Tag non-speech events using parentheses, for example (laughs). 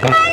哎 (laughs)